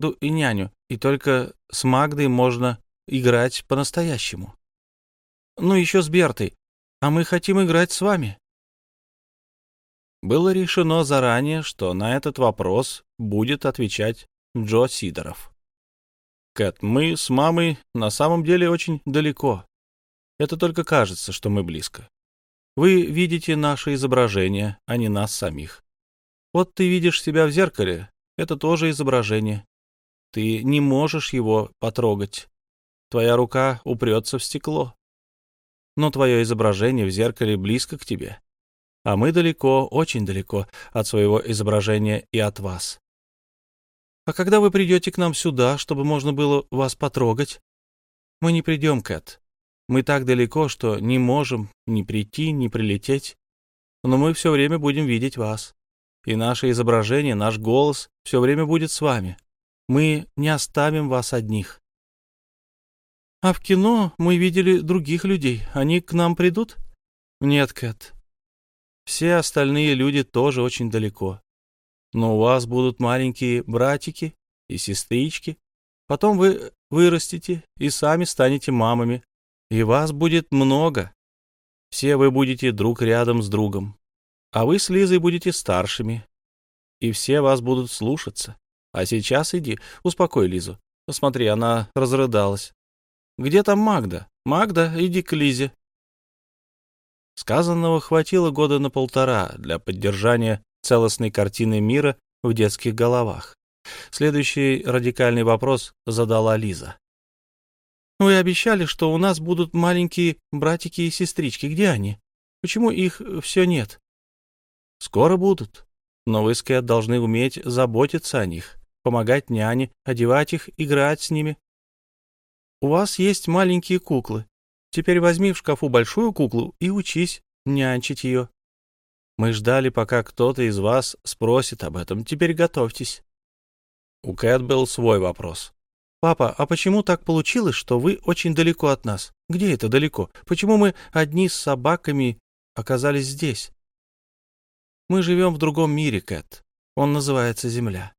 Магду и няню, и только с Магдой можно играть по-настоящему. Ну, еще с Бертой. А мы хотим играть с вами. Было решено заранее, что на этот вопрос будет отвечать Джо Сидоров. Кэт, мы с мамой на самом деле очень далеко. Это только кажется, что мы близко. Вы видите наше изображение, а не нас самих. Вот ты видишь себя в зеркале, это тоже изображение. Ты не можешь его потрогать. Твоя рука упрется в стекло. Но твое изображение в зеркале близко к тебе. А мы далеко, очень далеко от своего изображения и от вас. А когда вы придете к нам сюда, чтобы можно было вас потрогать? Мы не придем, Кэт. Мы так далеко, что не можем ни прийти, ни прилететь. Но мы все время будем видеть вас. И наше изображение, наш голос все время будет с вами. Мы не оставим вас одних. А в кино мы видели других людей. Они к нам придут? Нет, Кэт. Все остальные люди тоже очень далеко. Но у вас будут маленькие братики и сестрички. Потом вы вырастете и сами станете мамами. И вас будет много. Все вы будете друг рядом с другом. А вы с Лизой будете старшими. И все вас будут слушаться. А сейчас иди, успокой Лизу. Посмотри, она разрыдалась. Где там Магда? Магда, иди к Лизе. Сказанного хватило года на полтора для поддержания целостной картины мира в детских головах. Следующий радикальный вопрос задала Лиза. «Вы обещали, что у нас будут маленькие братики и сестрички. Где они? Почему их все нет?» «Скоро будут. Но вы, Скэт, должны уметь заботиться о них, помогать няне, одевать их, играть с ними. У вас есть маленькие куклы. Теперь возьми в шкафу большую куклу и учись нянчить ее. Мы ждали, пока кто-то из вас спросит об этом. Теперь готовьтесь. У Кэт был свой вопрос. «Папа, а почему так получилось, что вы очень далеко от нас? Где это далеко? Почему мы одни с собаками оказались здесь?» «Мы живем в другом мире, Кэт. Он называется Земля.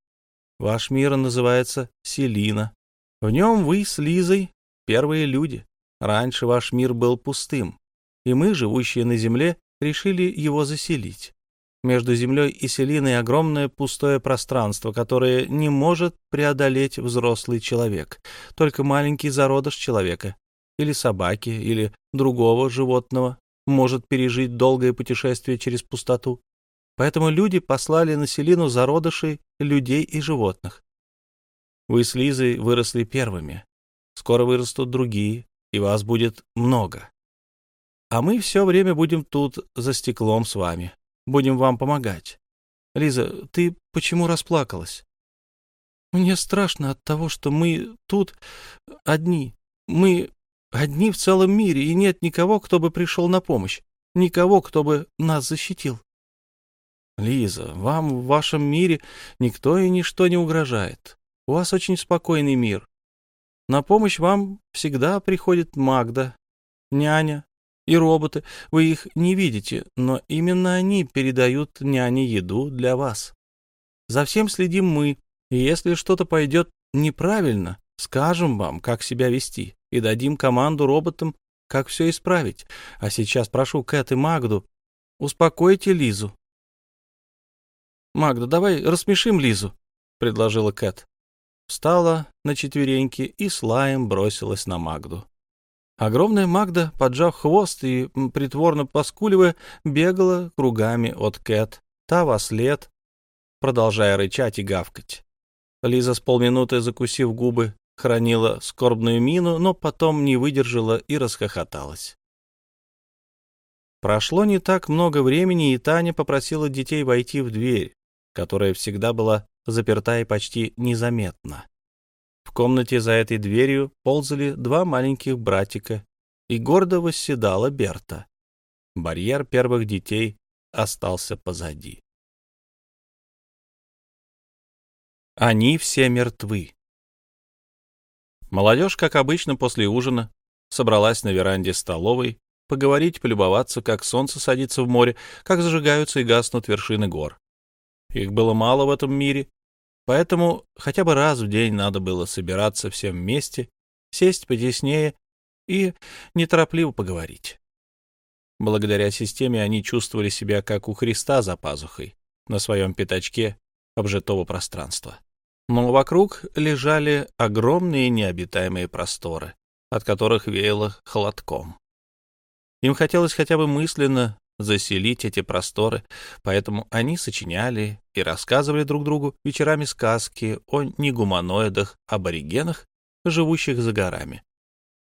Ваш мир называется Селина. В нем вы с Лизой первые люди. Раньше ваш мир был пустым, и мы, живущие на Земле, решили его заселить. Между Землей и Селиной огромное пустое пространство, которое не может преодолеть взрослый человек, только маленький зародыш человека, или собаки, или другого животного может пережить долгое путешествие через пустоту. Поэтому люди послали на Селину зародышей людей и животных. Вы с Лизой выросли первыми. Скоро вырастут другие, и вас будет много. А мы все время будем тут за стеклом с вами. Будем вам помогать. Лиза, ты почему расплакалась? Мне страшно от того, что мы тут одни. Мы одни в целом мире, и нет никого, кто бы пришел на помощь. Никого, кто бы нас защитил. Лиза, вам в вашем мире никто и ничто не угрожает. У вас очень спокойный мир. На помощь вам всегда приходит Магда, няня, и роботы. Вы их не видите, но именно они передают няне еду для вас. За всем следим мы, и если что-то пойдет неправильно, скажем вам, как себя вести, и дадим команду роботам, как все исправить. А сейчас прошу Кэт и Магду, успокойте Лизу. «Магда, давай рассмешим Лизу», — предложила Кэт. Встала на четвереньки и слаем бросилась на Магду. Огромная Магда, поджав хвост и притворно поскуливая, бегала кругами от Кэт, та во след, продолжая рычать и гавкать. Лиза с полминуты, закусив губы, хранила скорбную мину, но потом не выдержала и расхохоталась. Прошло не так много времени, и Таня попросила детей войти в дверь, которая всегда была заперта и почти незаметна. В комнате за этой дверью ползали два маленьких братика, и гордо восседала Берта. Барьер первых детей остался позади. Они все мертвы. Молодежь, как обычно, после ужина собралась на веранде столовой поговорить, полюбоваться, как солнце садится в море, как зажигаются и гаснут вершины гор. Их было мало в этом мире, Поэтому хотя бы раз в день надо было собираться всем вместе, сесть потеснее и неторопливо поговорить. Благодаря системе они чувствовали себя как у Христа за пазухой на своем пятачке обжитого пространства. Но вокруг лежали огромные необитаемые просторы, от которых веяло холодком. Им хотелось хотя бы мысленно заселить эти просторы, поэтому они сочиняли и рассказывали друг другу вечерами сказки о негуманоидах-аборигенах, живущих за горами,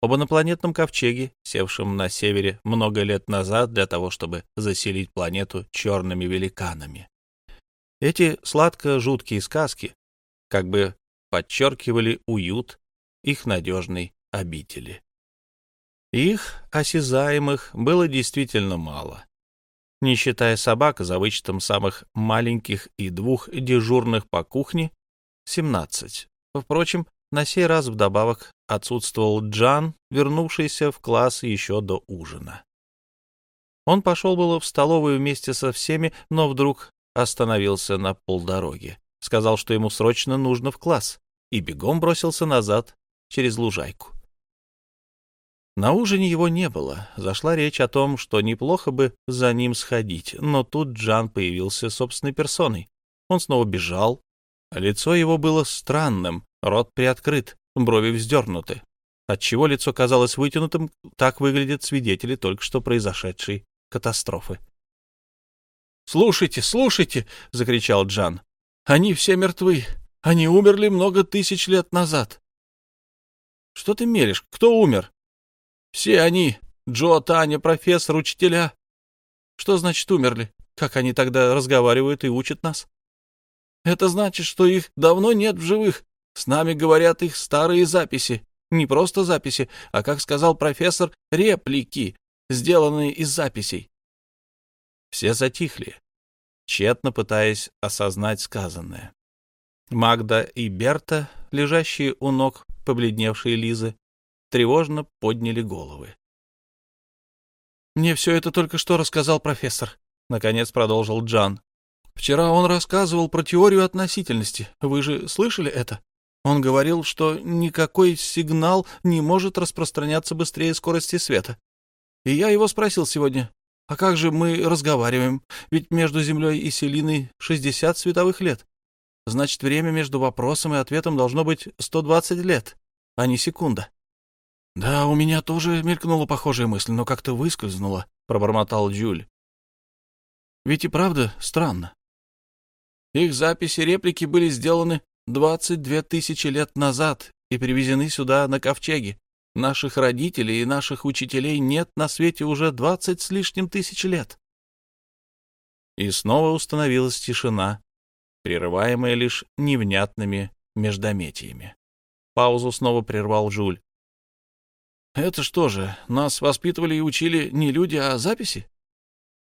об инопланетном ковчеге, севшем на севере много лет назад для того, чтобы заселить планету черными великанами. Эти сладко-жуткие сказки как бы подчеркивали уют их надежной обители. Их, осязаемых, было действительно мало. Не считая собак, за вычетом самых маленьких и двух дежурных по кухне, 17. Впрочем, на сей раз вдобавок отсутствовал Джан, вернувшийся в класс еще до ужина. Он пошел было в столовую вместе со всеми, но вдруг остановился на полдороге, сказал, что ему срочно нужно в класс, и бегом бросился назад через лужайку. На ужине его не было. Зашла речь о том, что неплохо бы за ним сходить, но тут Джан появился собственной персоной. Он снова бежал. Лицо его было странным, рот приоткрыт, брови вздернуты. Отчего лицо казалось вытянутым, так выглядят свидетели только что произошедшей катастрофы. «Слушайте, слушайте!» — закричал Джан. «Они все мертвы. Они умерли много тысяч лет назад». «Что ты меришь? Кто умер?» Все они, Джо, Таня, профессор, учителя. Что значит умерли? Как они тогда разговаривают и учат нас? Это значит, что их давно нет в живых. С нами говорят их старые записи. Не просто записи, а, как сказал профессор, реплики, сделанные из записей. Все затихли, тщетно пытаясь осознать сказанное. Магда и Берта, лежащие у ног побледневшей Лизы, тревожно подняли головы. «Мне все это только что рассказал профессор», — наконец продолжил Джан. «Вчера он рассказывал про теорию относительности. Вы же слышали это? Он говорил, что никакой сигнал не может распространяться быстрее скорости света. И я его спросил сегодня, а как же мы разговариваем? Ведь между Землей и Селиной 60 световых лет. Значит, время между вопросом и ответом должно быть 120 лет, а не секунда. «Да, у меня тоже мелькнула похожая мысль, но как-то выскользнула», — пробормотал Джуль. «Ведь и правда странно. Их записи реплики были сделаны двадцать две тысячи лет назад и привезены сюда на ковчеге. Наших родителей и наших учителей нет на свете уже двадцать с лишним тысяч лет». И снова установилась тишина, прерываемая лишь невнятными междометиями. Паузу снова прервал Жуль. Это что же, нас воспитывали и учили не люди, а записи?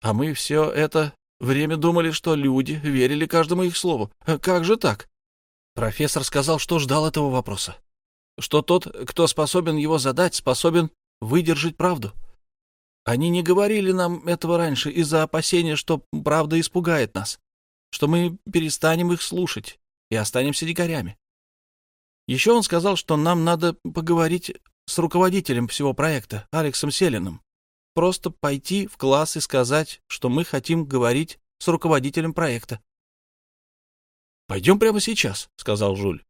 А мы все это время думали, что люди верили каждому их слову. Как же так? Профессор сказал, что ждал этого вопроса. Что тот, кто способен его задать, способен выдержать правду. Они не говорили нам этого раньше из-за опасения, что правда испугает нас, что мы перестанем их слушать и останемся дикарями. Еще он сказал, что нам надо поговорить с руководителем всего проекта, Алексом Селиным. Просто пойти в класс и сказать, что мы хотим говорить с руководителем проекта. «Пойдем прямо сейчас», — сказал Жуль.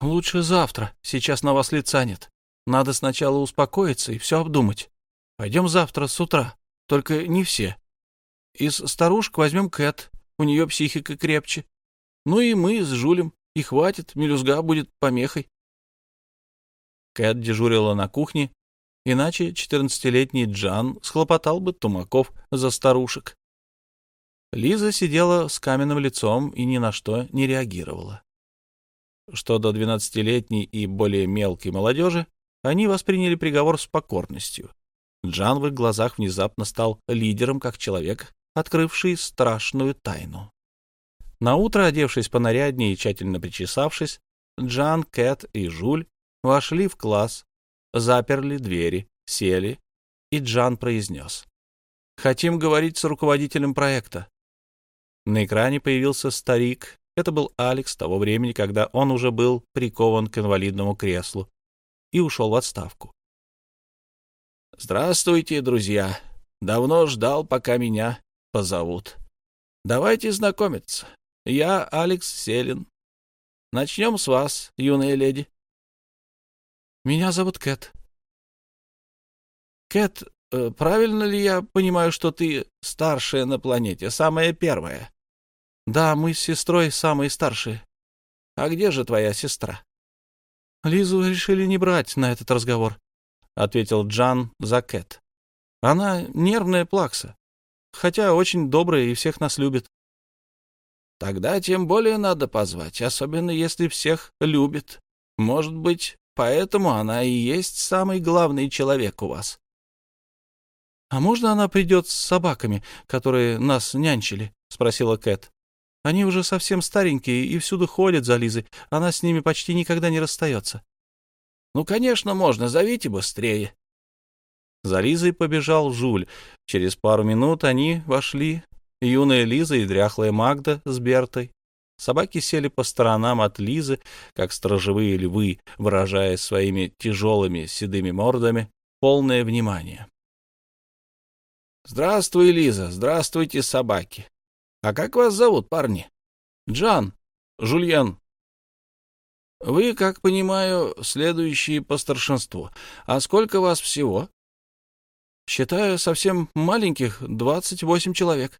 «Лучше завтра. Сейчас на вас лица нет. Надо сначала успокоиться и все обдумать. Пойдем завтра с утра. Только не все. Из старушек возьмем Кэт. У нее психика крепче. Ну и мы с Жулем. И хватит, мелюзга будет помехой. Кэт дежурила на кухне, иначе четырнадцатилетний Джан схлопотал бы тумаков за старушек. Лиза сидела с каменным лицом и ни на что не реагировала. Что до двенадцатилетней и более мелкой молодежи, они восприняли приговор с покорностью. Джан в их глазах внезапно стал лидером как человек, открывший страшную тайну. Наутро, одевшись понаряднее и тщательно причесавшись, Джан, Кэт и Жуль Вошли в класс, заперли двери, сели, и Джан произнес. «Хотим говорить с руководителем проекта». На экране появился старик Это был Алекс того времени, когда он уже был прикован к инвалидному креслу и ушел в отставку. «Здравствуйте, друзья. Давно ждал, пока меня позовут. Давайте знакомиться. Я Алекс Селин. Начнем с вас, юная леди». «Меня зовут Кэт». «Кэт, э, правильно ли я понимаю, что ты старшая на планете, самая первая?» Да, мы с сестрой самые старшие. А где же твоя сестра? Лизу решили не брать на этот разговор, ответил Джан за Кэт. Она нервная плакса, хотя очень добрая и всех нас любит. Тогда тем более надо позвать, особенно если всех любит. Может быть, поэтому она и есть самый главный человек у вас. — А можно она придет с собаками, которые нас нянчили? — спросила Кэт. Они уже совсем старенькие и всюду ходят за Лизой. Она с ними почти никогда не расстается. — Ну, конечно, можно. Зовите быстрее. За Лизой побежал Жуль. Через пару минут они вошли. Юная Лиза и дряхлая Магда с Бертой. Собаки сели по сторонам от Лизы, как сторожевые львы, выражая своими тяжелыми седыми мордами полное внимание. «Здравствуй, Лиза! Здравствуйте, собаки! А как вас зовут, парни? Джан, Жульен. Вы, как понимаю, следующие по старшинству. А сколько вас всего? Считаю, совсем маленьких, двадцать восемь человек.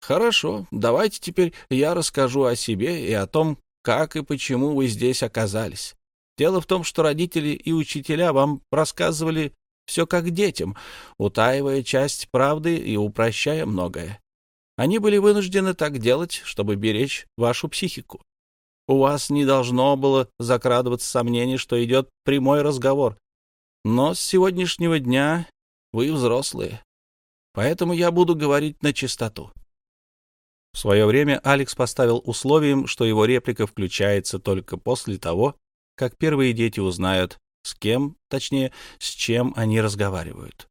Хорошо, давайте теперь я расскажу о себе и о том, как и почему вы здесь оказались. Дело в том, что родители и учителя вам рассказывали все как детям, утаивая часть правды и упрощая многое. Они были вынуждены так делать, чтобы беречь вашу психику. У вас не должно было закрадываться сомнение, что идет прямой разговор. Но с сегодняшнего дня вы взрослые. Поэтому я буду говорить на чистоту. В свое время Алекс поставил условием, что его реплика включается только после того, как первые дети узнают, с кем, точнее, с чем они разговаривают.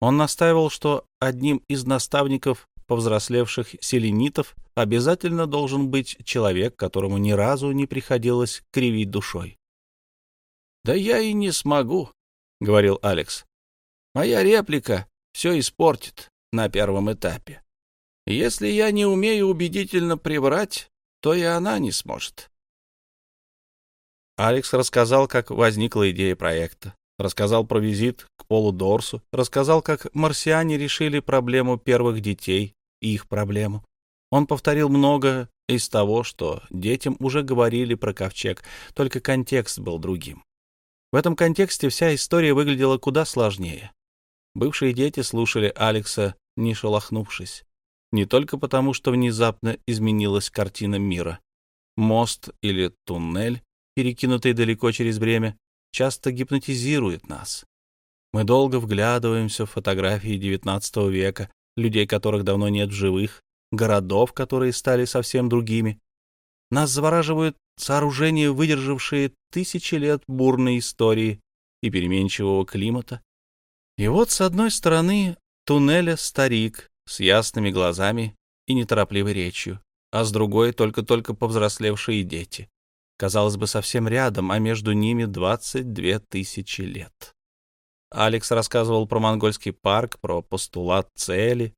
Он настаивал, что одним из наставников повзрослевших селенитов обязательно должен быть человек, которому ни разу не приходилось кривить душой. — Да я и не смогу, — говорил Алекс. — Моя реплика все испортит на первом этапе. Если я не умею убедительно приврать, то и она не сможет. Алекс рассказал, как возникла идея проекта, рассказал про визит к Полу Дорсу, рассказал, как марсиане решили проблему первых детей, их проблему. Он повторил много из того, что детям уже говорили про ковчег, только контекст был другим. В этом контексте вся история выглядела куда сложнее. Бывшие дети слушали Алекса, не шелохнувшись. Не только потому, что внезапно изменилась картина мира. Мост или туннель, перекинутый далеко через время, часто гипнотизирует нас. Мы долго вглядываемся в фотографии XIX века, людей, которых давно нет в живых, городов, которые стали совсем другими. Нас завораживают сооружения, выдержавшие тысячи лет бурной истории и переменчивого климата. И вот с одной стороны туннеля старик с ясными глазами и неторопливой речью, а с другой только-только повзрослевшие дети. Казалось бы, совсем рядом, а между ними двадцать две тысячи лет. Алекс рассказывал про монгольский парк, про постулат цели,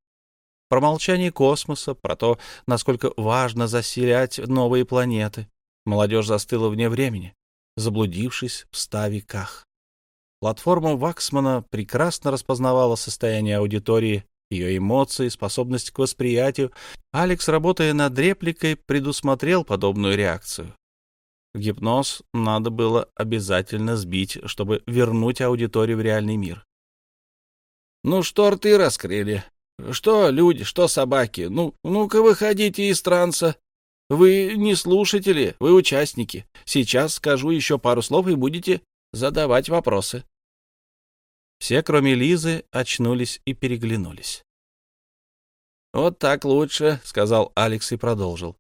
про молчание космоса, про то, насколько важно заселять новые планеты. Молодежь застыла вне времени, заблудившись в ста веках. Платформа Ваксмана прекрасно распознавала состояние аудитории, ее эмоции, способность к восприятию. Алекс, работая над репликой, предусмотрел подобную реакцию. Гипноз надо было обязательно сбить, чтобы вернуть аудиторию в реальный мир. «Ну что рты раскрыли? Что люди, что собаки? Ну, ну-ка выходите из транса. Вы не слушатели, вы участники. Сейчас скажу еще пару слов и будете задавать вопросы». Все, кроме Лизы, очнулись и переглянулись. «Вот так лучше», — сказал Алекс и продолжил.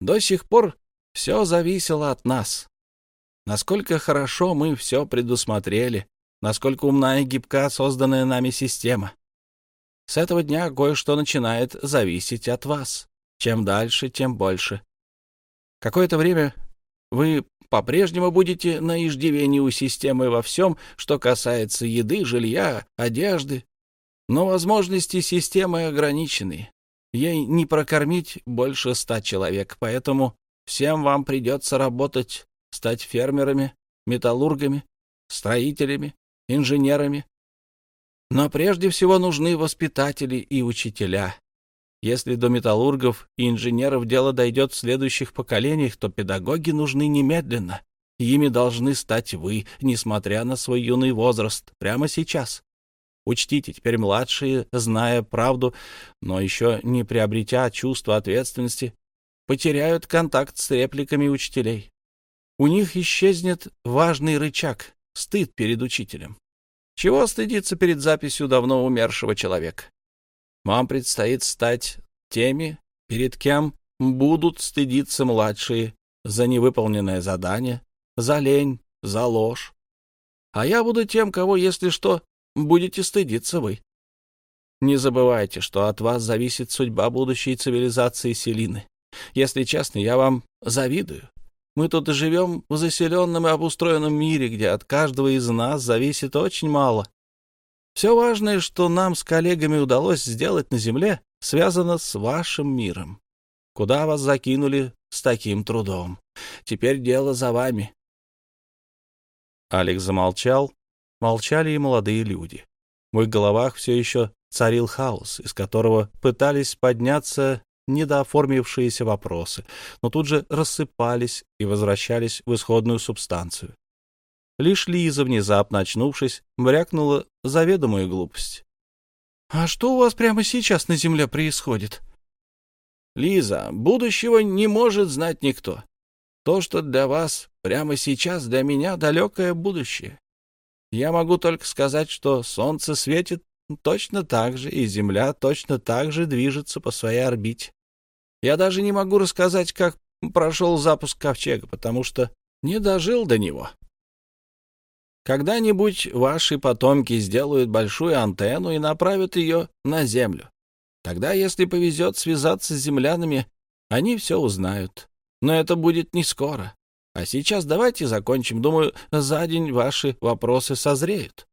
«До сих пор все зависело от нас. Насколько хорошо мы все предусмотрели, насколько умна и гибка созданная нами система. С этого дня кое-что начинает зависеть от вас. Чем дальше, тем больше. Какое-то время вы по-прежнему будете на иждивении у системы во всем, что касается еды, жилья, одежды. Но возможности системы ограничены. Ей не прокормить больше ста человек, поэтому всем вам придется работать, стать фермерами, металлургами, строителями, инженерами. Но прежде всего нужны воспитатели и учителя. Если до металлургов и инженеров дело дойдет в следующих поколениях, то педагоги нужны немедленно. Ими должны стать вы, несмотря на свой юный возраст, прямо сейчас. Учтите, теперь младшие, зная правду, но еще не приобретя чувство ответственности, потеряют контакт с репликами учителей. У них исчезнет важный рычаг — стыд перед учителем. Чего стыдиться перед записью давно умершего человека? Вам предстоит стать теми, перед кем будут стыдиться младшие за невыполненное задание, за лень, за ложь. А я буду тем, кого, если что, будете стыдиться вы. Не забывайте, что от вас зависит судьба будущей цивилизации Селины. Если честно, я вам завидую. Мы тут и живем в заселенном и обустроенном мире, где от каждого из нас зависит очень мало. Все важное, что нам с коллегами удалось сделать на Земле, связано с вашим миром. Куда вас закинули с таким трудом? Теперь дело за вами. Алекс замолчал. Молчали и молодые люди. В их головах все еще царил хаос, из которого пытались подняться недооформившиеся вопросы, но тут же рассыпались и возвращались в исходную субстанцию. Лишь Лиза, внезапно очнувшись, брякнула заведомую глупость. «А что у вас прямо сейчас на земле происходит?» «Лиза, будущего не может знать никто. То, что для вас прямо сейчас, для меня далекое будущее. Я могу только сказать, что солнце светит точно так же, и Земля точно так же движется по своей орбите. Я даже не могу рассказать, как прошел запуск ковчега, потому что не дожил до него. Когда-нибудь ваши потомки сделают большую антенну и направят ее на Землю. Тогда, если повезет связаться с землянами, они все узнают. Но это будет не скоро. А сейчас давайте закончим. Думаю, за день ваши вопросы созреют.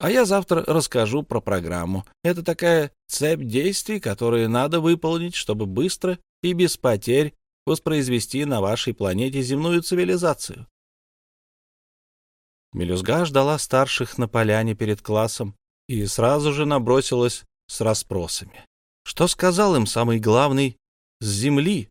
А я завтра расскажу про программу. Это такая цепь действий, которые надо выполнить, чтобы быстро и без потерь воспроизвести на вашей планете земную цивилизацию. Мелюзга ждала старших на поляне перед классом и сразу же набросилась с расспросами. Что сказал им самый главный с Земли?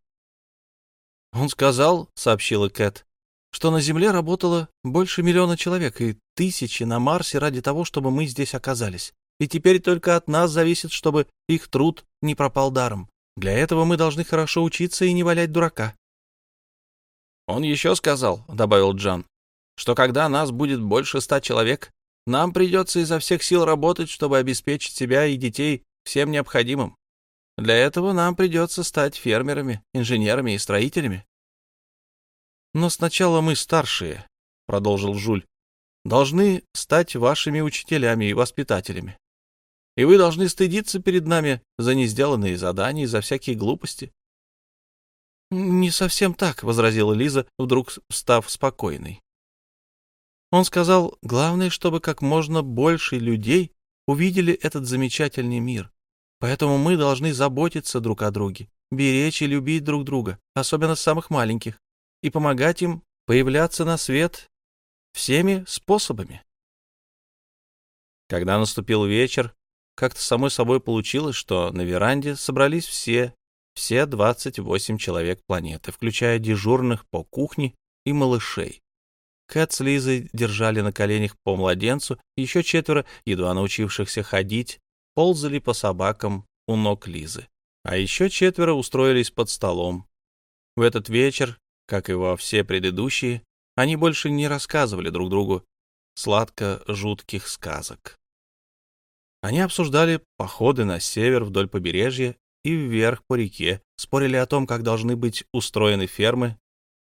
Он сказал, — сообщила Кэт, — что на Земле работало больше миллиона человек и тысячи на Марсе ради того, чтобы мы здесь оказались. И теперь только от нас зависит, чтобы их труд не пропал даром. Для этого мы должны хорошо учиться и не валять дурака. Он еще сказал, — добавил Джан, что когда нас будет больше ста человек, нам придется изо всех сил работать, чтобы обеспечить себя и детей всем необходимым. Для этого нам придется стать фермерами, инженерами и строителями. «Но сначала мы старшие», — продолжил Жуль, — «должны стать вашими учителями и воспитателями. И вы должны стыдиться перед нами за несделанные задания и за всякие глупости». «Не совсем так», — возразила Лиза, вдруг став спокойной. Он сказал, главное, чтобы как можно больше людей увидели этот замечательный мир. Поэтому мы должны заботиться друг о друге, беречь и любить друг друга, особенно самых маленьких, и помогать им появляться на свет всеми способами. Когда наступил вечер, как-то самой собой получилось, что на веранде собрались все, все 28 человек планеты, включая дежурных по кухне и малышей. Кэт с Лизой держали на коленях по младенцу, еще четверо, едва научившихся ходить, ползали по собакам у ног Лизы. А еще четверо устроились под столом. В этот вечер, как и во все предыдущие, они больше не рассказывали друг другу сладко-жутких сказок. Они обсуждали походы на север вдоль побережья и вверх по реке, спорили о том, как должны быть устроены фермы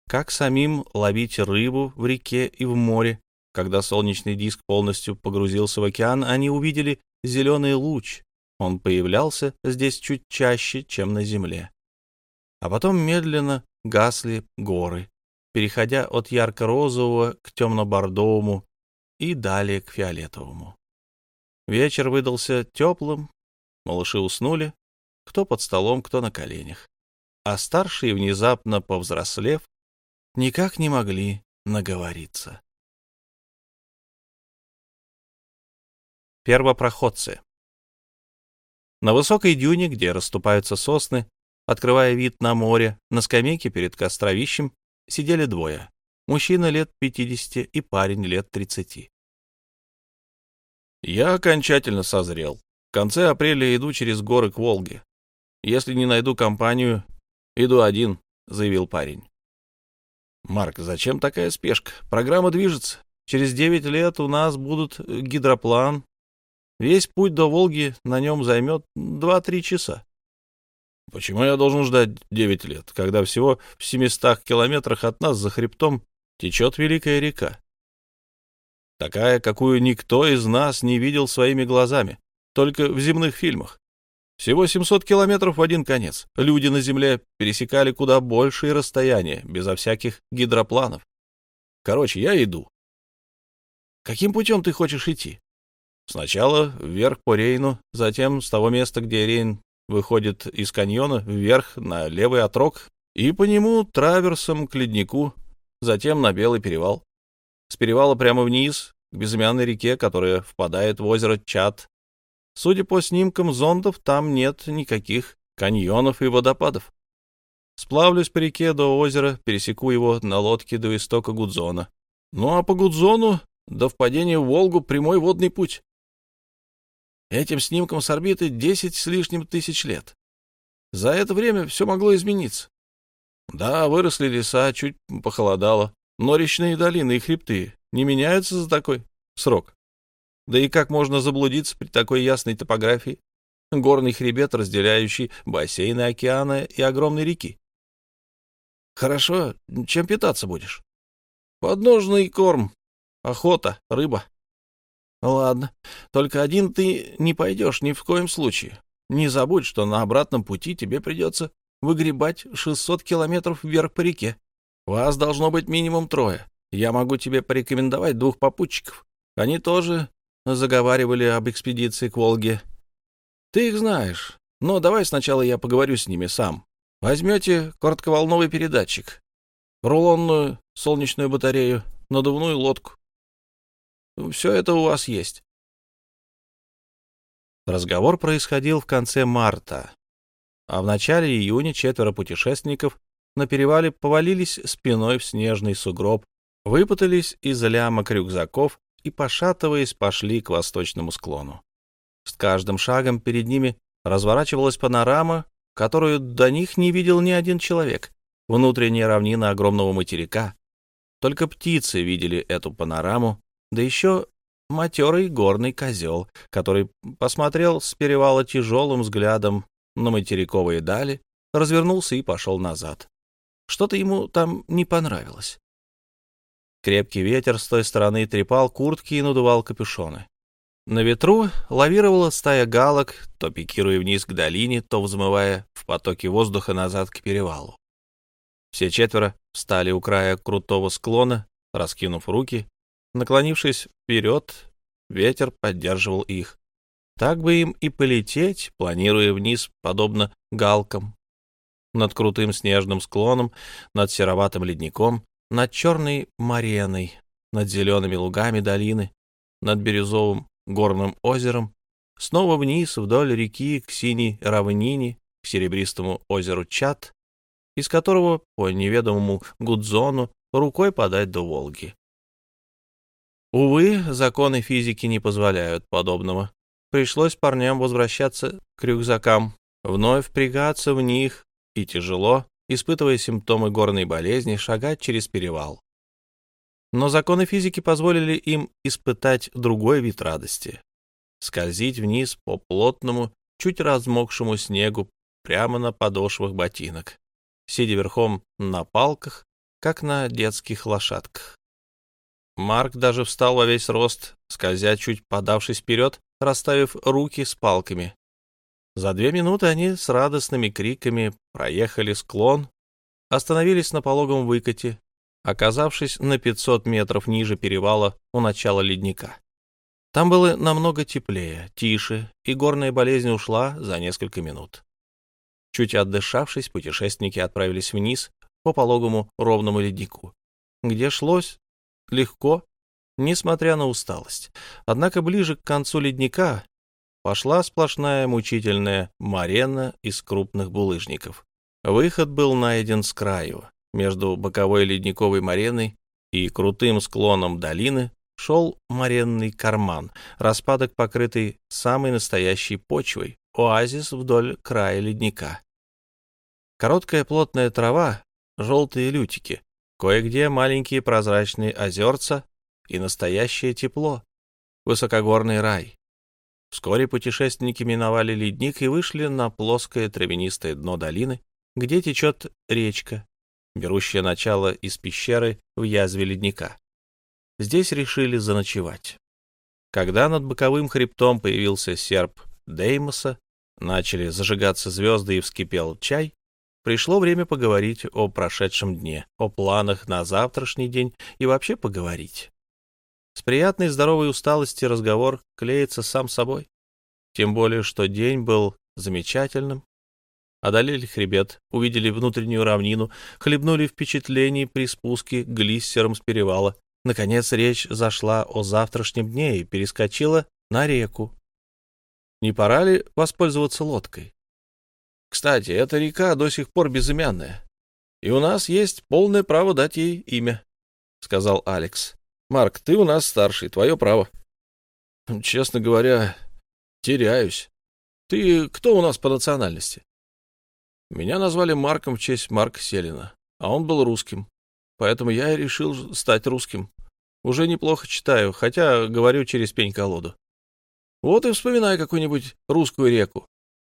как самим ловить рыбу в реке и в море. Когда солнечный диск полностью погрузился в океан, они увидели зеленый луч. Он появлялся здесь чуть чаще, чем на Земле. А потом медленно, гасли горы, переходя от ярко-розового к темно-бордовому и далее к фиолетовому. Вечер выдался теплым, малыши уснули, кто под столом, кто на коленях. А старшие, внезапно повзрослев, никак не могли наговориться. Первопроходцы На высокой дюне, где расступаются сосны, открывая вид на море, на скамейке перед костровищем сидели двое. Мужчина лет 50 и парень лет 30. Я окончательно созрел. В конце апреля иду через горы к Волге. Если не найду компанию, иду один, заявил парень. Марк, зачем такая спешка? Программа движется. Через девять лет у нас будут гидроплан. Весь путь до Волги на нем займет два-три часа. Почему я должен ждать девять лет, когда всего в семистах километрах от нас за хребтом течет великая река? Такая, какую никто из нас не видел своими глазами, только в земных фильмах. Всего 700 километров в один конец. Люди на Земле пересекали куда большие расстояния, безо всяких гидропланов. Короче, я иду. Каким путем ты хочешь идти? Сначала вверх по Рейну, затем с того места, где Рейн выходит из каньона, вверх на левый отрог и по нему траверсом к леднику, затем на Белый перевал. С перевала прямо вниз, к безымянной реке, которая впадает в озеро Чат. Судя по снимкам зондов, там нет никаких каньонов и водопадов. Сплавлюсь по реке до озера, пересеку его на лодке до истока Гудзона. Ну а по Гудзону до впадения в Волгу прямой водный путь. Этим снимкам с орбиты 10 с лишним тысяч лет. За это время все могло измениться. Да, выросли леса, чуть похолодало, но речные долины и хребты не меняются за такой срок. Да и как можно заблудиться при такой ясной топографии? Горный хребет, разделяющий бассейны океана и огромной реки. Хорошо, чем питаться будешь? Подножный корм, охота, рыба. Ладно, только один ты не пойдешь ни в коем случае. Не забудь, что на обратном пути тебе придется выгребать 600 километров вверх по реке. Вас должно быть минимум трое. Я могу тебе порекомендовать двух попутчиков. Они тоже заговаривали об экспедиции к Волге. Ты их знаешь. Но давай сначала я поговорю с ними сам. Возьмете коротковолновый передатчик, рулонную солнечную батарею, надувную лодку. Все это у вас есть. Разговор происходил в конце марта, а в начале июня четверо путешественников на перевале повалились спиной в снежный сугроб, выпутались из лямок рюкзаков и, пошатываясь, пошли к восточному склону. С каждым шагом перед ними разворачивалась панорама, которую до них не видел ни один человек. Внутренняя равнина огромного материка. Только птицы видели эту панораму, да еще матерый горный козел, который посмотрел с перевала тяжелым взглядом на материковые дали, развернулся и пошел назад. Что-то ему там не понравилось. Крепкий ветер с той стороны трепал куртки и надувал капюшоны. На ветру лавировала стая галок, то пикируя вниз к долине, то взмывая в потоке воздуха назад к перевалу. Все четверо встали у края крутого склона, раскинув руки. Наклонившись вперед, ветер поддерживал их. Так бы им и полететь, планируя вниз, подобно галкам, над крутым снежным склоном, над сероватым ледником, над черной мареной, над зелеными лугами долины, над бирюзовым горным озером, снова вниз вдоль реки к синей равнине, к серебристому озеру Чат, из которого по неведомому Гудзону рукой подать до Волги. Увы, законы физики не позволяют подобного. Пришлось парням возвращаться к рюкзакам, вновь впрягаться в них и тяжело, испытывая симптомы горной болезни, шагать через перевал. Но законы физики позволили им испытать другой вид радости — скользить вниз по плотному, чуть размокшему снегу прямо на подошвах ботинок, сидя верхом на палках, как на детских лошадках. Марк даже встал во весь рост, скользя чуть подавшись вперед, расставив руки с палками, за две минуты они с радостными криками проехали склон, остановились на пологом выкате, оказавшись на 500 метров ниже перевала у начала ледника. Там было намного теплее, тише, и горная болезнь ушла за несколько минут. Чуть отдышавшись, путешественники отправились вниз по пологому ровному леднику, где шлось легко, несмотря на усталость. Однако ближе к концу ледника пошла сплошная мучительная марена из крупных булыжников. Выход был найден с краю. Между боковой ледниковой мареной и крутым склоном долины шел моренный карман, распадок, покрытый самой настоящей почвой, оазис вдоль края ледника. Короткая плотная трава, желтые лютики, кое-где маленькие прозрачные озерца и настоящее тепло, высокогорный рай. Вскоре путешественники миновали ледник и вышли на плоское травянистое дно долины, где течет речка, берущая начало из пещеры в язве ледника. Здесь решили заночевать. Когда над боковым хребтом появился серп Деймоса, начали зажигаться звезды и вскипел чай, пришло время поговорить о прошедшем дне, о планах на завтрашний день и вообще поговорить. С приятной здоровой усталости разговор клеится сам собой. Тем более, что день был замечательным. Одолели хребет, увидели внутреннюю равнину, хлебнули впечатлений при спуске глиссером с перевала, Наконец речь зашла о завтрашнем дне и перескочила на реку. Не пора ли воспользоваться лодкой? Кстати, эта река до сих пор безымянная, и у нас есть полное право дать ей имя, — сказал Алекс. — Марк, ты у нас старший, твое право. — Честно говоря, теряюсь. Ты кто у нас по национальности? Меня назвали Марком в честь Марка Селина, а он был русским. Поэтому я и решил стать русским. Уже неплохо читаю, хотя говорю через пень-колоду. Вот и вспоминай какую-нибудь русскую реку.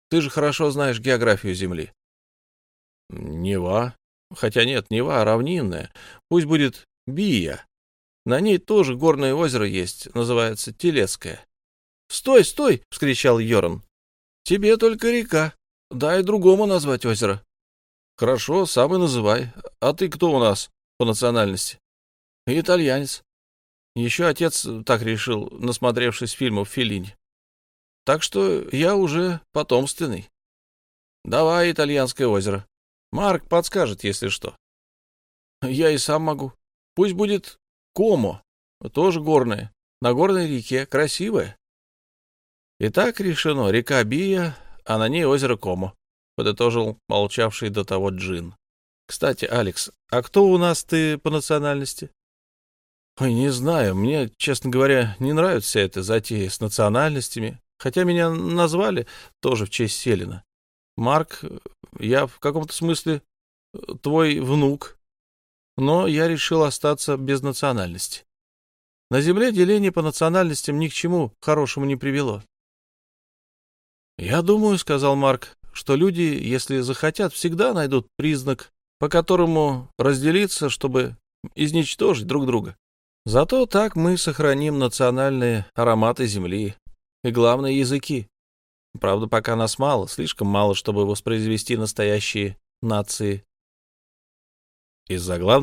Ты же хорошо знаешь географию Земли. Нева. Хотя нет, Нева равнинная. Пусть будет Бия. На ней тоже горное озеро есть, называется Телецкое. «Стой, стой!» — вскричал Йоран. «Тебе только река. Дай другому назвать озеро». «Хорошо, сам и называй. А ты кто у нас?» по национальности. итальянец. Еще отец так решил, насмотревшись фильмов Филини. Так что я уже потомственный. Давай итальянское озеро. Марк подскажет, если что. Я и сам могу. Пусть будет Комо, тоже горное, на горной реке, красивое. Итак решено, река Бия, а на ней озеро Комо, подытожил молчавший до того Джин. Кстати, Алекс, а кто у нас ты по национальности? Ой, не знаю, мне, честно говоря, не нравится эта затея с национальностями, хотя меня назвали тоже в честь Селина. Марк, я в каком-то смысле твой внук, но я решил остаться без национальности. На Земле деление по национальностям ни к чему хорошему не привело. «Я думаю, — сказал Марк, — что люди, если захотят, всегда найдут признак по которому разделиться, чтобы изничтожить друг друга. Зато так мы сохраним национальные ароматы земли и, главные языки. Правда, пока нас мало, слишком мало, чтобы воспроизвести настоящие нации. Из заглавного